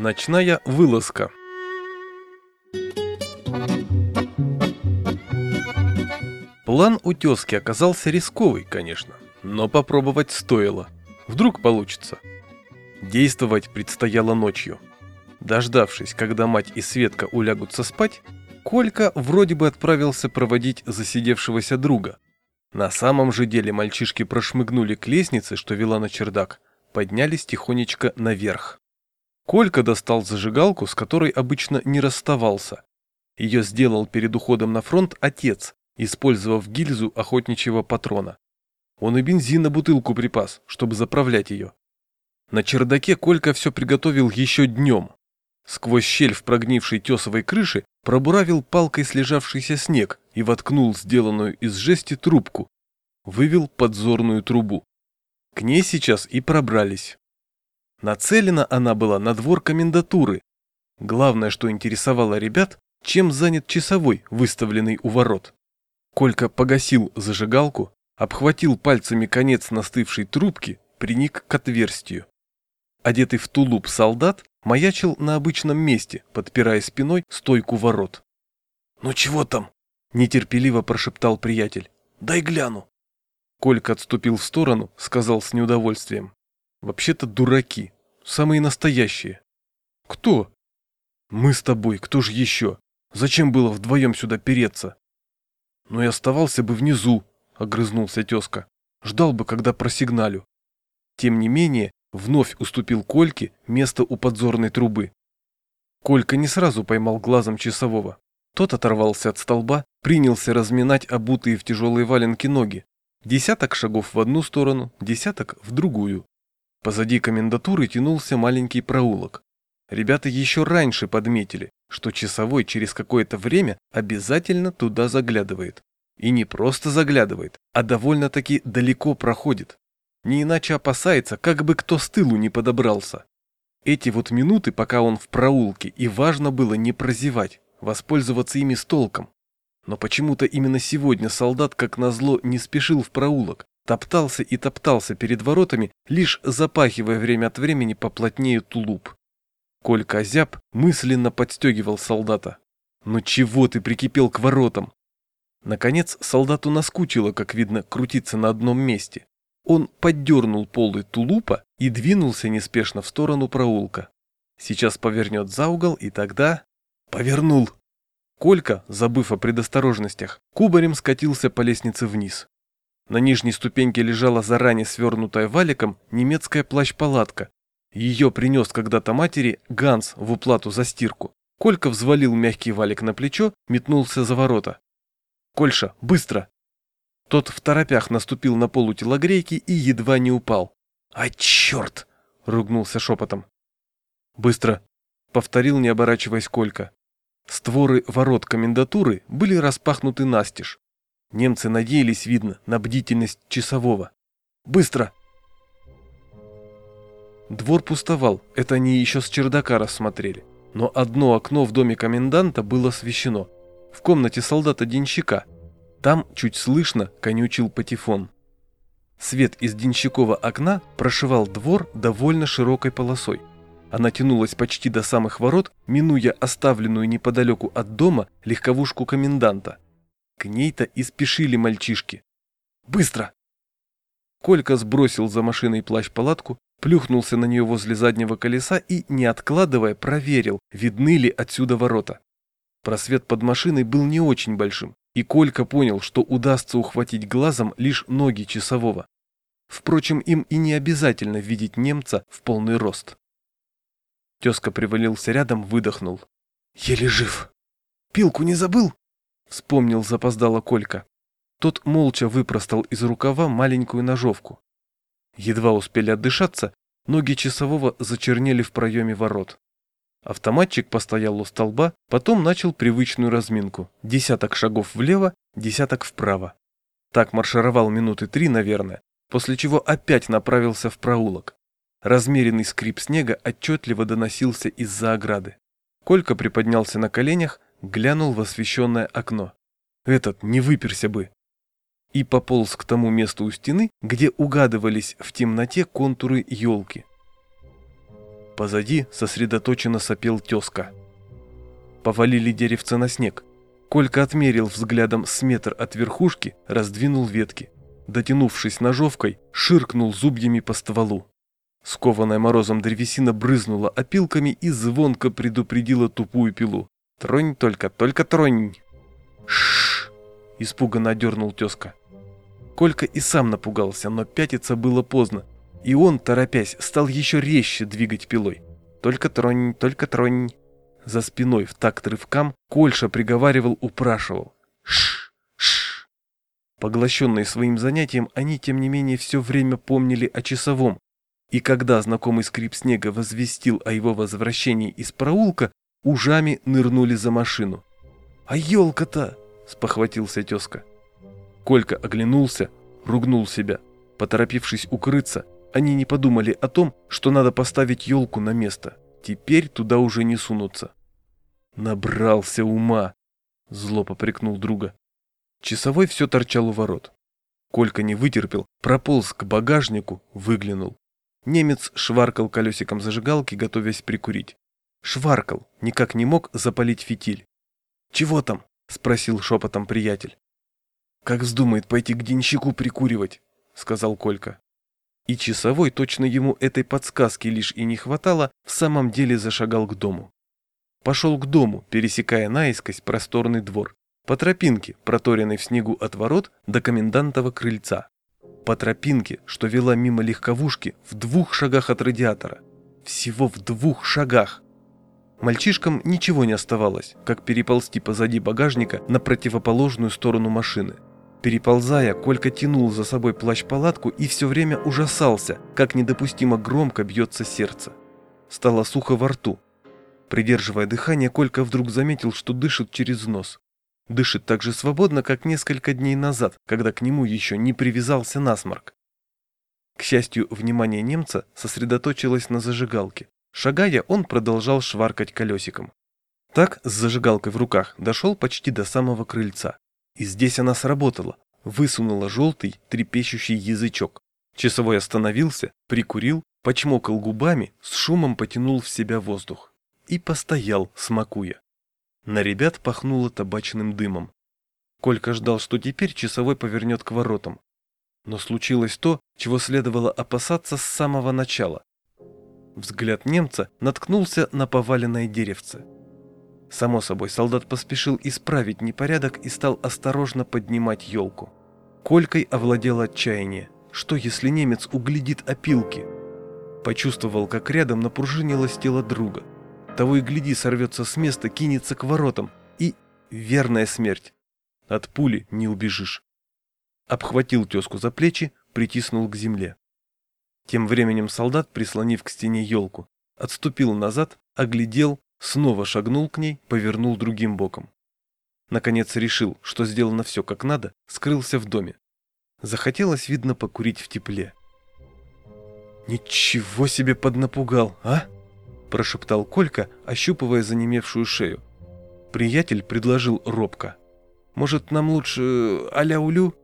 Ночная вылазка. План у тезки оказался рисковый, конечно, но попробовать стоило. Вдруг получится. Действовать предстояло ночью. Дождавшись, когда мать и Светка улягутся спать, Колька вроде бы отправился проводить засидевшегося друга. На самом же деле мальчишки прошмыгнули к лестнице, что вела на чердак, поднялись тихонечко наверх. Колька достал зажигалку, с которой обычно не расставался. Ее сделал перед уходом на фронт отец, использовав гильзу охотничьего патрона. Он и бензин на бутылку припас, чтобы заправлять ее. На чердаке Колька все приготовил еще днем. Сквозь щель в прогнившей тесовой крыше пробуравил палкой слежавшийся снег и воткнул сделанную из жести трубку. Вывел подзорную трубу. К ней сейчас и пробрались. Нацелена она была на двор комендатуры. Главное, что интересовало ребят, чем занят часовой, выставленный у ворот. Колька погасил зажигалку, обхватил пальцами конец настывшей трубки, приник к отверстию. Одетый в тулуп солдат маячил на обычном месте, подпирая спиной стойку ворот. «Ну чего там?» – нетерпеливо прошептал приятель. «Дай гляну». Колька отступил в сторону, сказал с неудовольствием. «Вообще-то дураки. Самые настоящие». «Кто?» «Мы с тобой, кто же еще? Зачем было вдвоем сюда переться?» «Ну и оставался бы внизу», — огрызнулся тезка. «Ждал бы, когда просигналю». Тем не менее, вновь уступил Кольке место у подзорной трубы. Колька не сразу поймал глазом часового. Тот оторвался от столба, принялся разминать обутые в тяжелые валенки ноги. Десяток шагов в одну сторону, десяток в другую. Позади комендатуры тянулся маленький проулок. Ребята еще раньше подметили, что часовой через какое-то время обязательно туда заглядывает. И не просто заглядывает, а довольно-таки далеко проходит. Не иначе опасается, как бы кто с тылу не подобрался. Эти вот минуты, пока он в проулке, и важно было не прозевать, воспользоваться ими с толком. Но почему-то именно сегодня солдат, как назло, не спешил в проулок, топтался и топтался перед воротами, лишь запахивая время от времени поплотнее тулуп. Колька озяб мысленно подстегивал солдата. «Ну чего ты прикипел к воротам?» Наконец солдату наскучило, как видно, крутиться на одном месте. Он поддернул полы тулупа и двинулся неспешно в сторону проулка. Сейчас повернет за угол и тогда... Повернул! Колька, забыв о предосторожностях, кубарем скатился по лестнице вниз. На нижней ступеньке лежала заранее свернутая валиком немецкая плащ-палатка. Ее принес когда-то матери Ганс в уплату за стирку. Колька взвалил мягкий валик на плечо, метнулся за ворота. «Кольша, быстро!» Тот в торопях наступил на полу телогрейки и едва не упал. «А черт!» — ругнулся шепотом. «Быстро!» — повторил, не оборачиваясь Колька. Створы ворот комендатуры были распахнуты настежь. Немцы надеялись, видно, на бдительность часового. «Быстро!» Двор пустовал, это они еще с чердака рассмотрели. Но одно окно в доме коменданта было освещено. В комнате солдата-денщика — там, чуть слышно, конючил патефон. Свет из денщикова окна прошивал двор довольно широкой полосой. Она тянулась почти до самых ворот, минуя оставленную неподалеку от дома легковушку коменданта. К ней-то и спешили мальчишки. «Быстро!» Колька сбросил за машиной плащ-палатку, плюхнулся на нее возле заднего колеса и, не откладывая, проверил, видны ли отсюда ворота. Просвет под машиной был не очень большим, и Колька понял, что удастся ухватить глазом лишь ноги часового. Впрочем, им и не обязательно видеть немца в полный рост. Тезка привалился рядом, выдохнул. «Еле жив. Пилку не забыл?» Вспомнил запоздало Колька. Тот молча выпростал из рукава маленькую ножовку. Едва успели отдышаться, ноги часового зачернели в проеме ворот. Автоматчик постоял у столба, потом начал привычную разминку. Десяток шагов влево, десяток вправо. Так маршировал минуты три, наверное, после чего опять направился в проулок. Размеренный скрип снега отчетливо доносился из-за ограды. Колька приподнялся на коленях, глянул в освещенное окно. Этот не выперся бы. И пополз к тому месту у стены, где угадывались в темноте контуры елки. Позади сосредоточенно сопел тезка. Повалили деревце на снег. Колька отмерил взглядом с метр от верхушки, раздвинул ветки. Дотянувшись ножовкой, ширкнул зубьями по стволу. Скованная морозом древесина брызнула опилками и звонко предупредила тупую пилу. «Тронь только, только тронь!» «Шшш!» – испуганно дернул тезка. Колька и сам напугался, но пятиться было поздно, и он, торопясь, стал еще резче двигать пилой. «Только тронь, только тронь!» За спиной в такт рывкам Кольша приговаривал, упрашивал. «Шш! Шш!» Поглощенные своим занятием, они, тем не менее, все время помнили о часовом, и когда знакомый скрип снега возвестил о его возвращении из проулка, ужами нырнули за машину. «А елка-то!» – спохватился тезка. Колька оглянулся, ругнул себя. Поторопившись укрыться, они не подумали о том, что надо поставить елку на место. Теперь туда уже не сунутся. «Набрался ума!» – зло попрекнул друга. Часовой все торчал у ворот. Колька не вытерпел, прополз к багажнику, выглянул. Немец шваркал колесиком зажигалки, готовясь прикурить. Шваркал, никак не мог запалить фитиль. «Чего там?» – спросил шепотом приятель. «Как вздумает пойти к денщику прикуривать», – сказал Колька. И часовой, точно ему этой подсказки лишь и не хватало, в самом деле зашагал к дому. Пошел к дому, пересекая наискось просторный двор, по тропинке, проторенной в снегу от ворот до комендантова крыльца. По тропинке, что вела мимо легковушки, в двух шагах от радиатора. Всего в двух шагах. Мальчишкам ничего не оставалось, как переползти позади багажника на противоположную сторону машины. Переползая, Колька тянул за собой плащ-палатку и все время ужасался, как недопустимо громко бьется сердце. Стало сухо во рту. Придерживая дыхание, Колька вдруг заметил, что дышит через нос. Дышит так же свободно, как несколько дней назад, когда к нему еще не привязался насморк. К счастью, внимание немца сосредоточилось на зажигалке. Шагая, он продолжал шваркать колесиком. Так, с зажигалкой в руках, дошел почти до самого крыльца. И здесь она сработала, высунула желтый, трепещущий язычок. Часовой остановился, прикурил, почмокал губами, с шумом потянул в себя воздух. И постоял, смакуя. На ребят пахнуло табачным дымом. Колька ждал, что теперь часовой повернет к воротам. Но случилось то, чего следовало опасаться с самого начала. Взгляд немца наткнулся на поваленное деревце. Само собой, солдат поспешил исправить непорядок и стал осторожно поднимать елку. Колькой овладело отчаяние. Что, если немец углядит опилки? Почувствовал, как рядом напружинилось тело друга. Того и гляди, сорвется с места, кинется к воротам. И верная смерть. От пули не убежишь. Обхватил тезку за плечи, притиснул к земле. Тем временем солдат, прислонив к стене елку, отступил назад, оглядел, Снова шагнул к ней, повернул другим боком. Наконец решил, что сделано все как надо, скрылся в доме. Захотелось, видно, покурить в тепле. «Ничего себе поднапугал, а?» – прошептал Колька, ощупывая занемевшую шею. Приятель предложил робко. «Может, нам лучше а-ля улю?»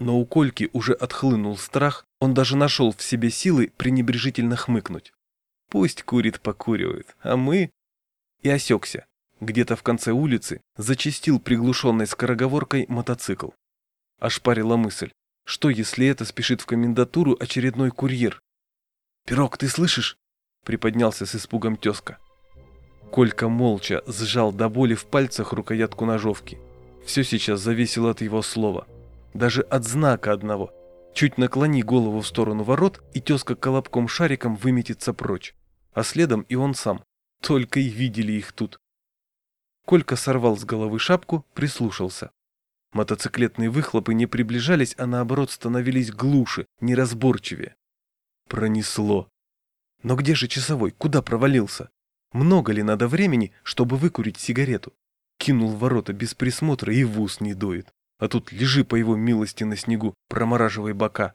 Но у Кольки уже отхлынул страх, он даже нашел в себе силы пренебрежительно хмыкнуть. «Пусть курит, покуривает, а мы...» и осекся. Где-то в конце улицы зачистил приглушенной скороговоркой мотоцикл. Ошпарила мысль, что если это спешит в комендатуру очередной курьер? «Пирог, ты слышишь?» – приподнялся с испугом тезка. Колька молча сжал до боли в пальцах рукоятку ножовки. Все сейчас зависело от его слова. Даже от знака одного. Чуть наклони голову в сторону ворот, и тезка колобком-шариком выметится прочь. А следом и он сам. Только и видели их тут. Колька сорвал с головы шапку, прислушался. Мотоциклетные выхлопы не приближались, а наоборот становились глуше, неразборчивее. Пронесло. Но где же часовой? Куда провалился? Много ли надо времени, чтобы выкурить сигарету? Кинул ворота без присмотра и в ус не дует. А тут лежи по его милости на снегу, промораживай бока.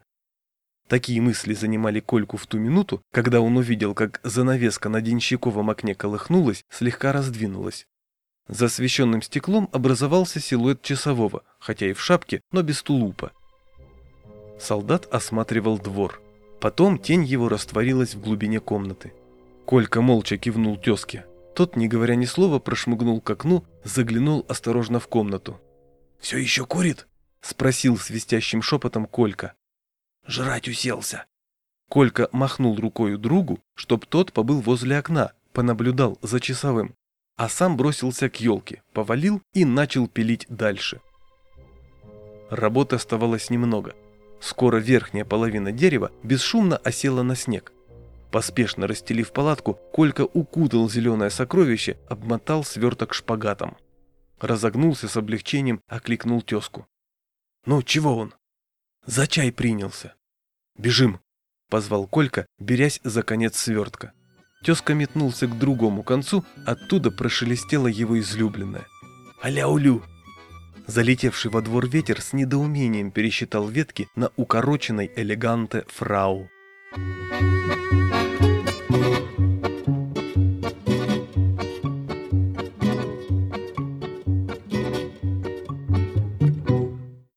Такие мысли занимали Кольку в ту минуту, когда он увидел, как занавеска на денщиковом окне колыхнулась, слегка раздвинулась. За освещенным стеклом образовался силуэт часового, хотя и в шапке, но без тулупа. Солдат осматривал двор. Потом тень его растворилась в глубине комнаты. Колька молча кивнул тезке. Тот, не говоря ни слова, прошмыгнул к окну, заглянул осторожно в комнату. «Все еще курит?» — спросил свистящим шепотом Колька. «Жрать уселся». Колька махнул рукою другу, чтоб тот побыл возле окна, понаблюдал за часовым, а сам бросился к елке, повалил и начал пилить дальше. Работы оставалось немного. Скоро верхняя половина дерева бесшумно осела на снег. Поспешно расстелив палатку, Колька укутал зеленое сокровище, обмотал сверток шпагатом. Разогнулся с облегчением, окликнул тезку. «Ну, чего он?» «За чай принялся». «Бежим!» — позвал Колька, берясь за конец свертка. Тезка метнулся к другому концу, оттуда прошелестело его излюбленное. «Аля-улю!» Залетевший во двор ветер с недоумением пересчитал ветки на укороченной элеганте фрау. Thank you.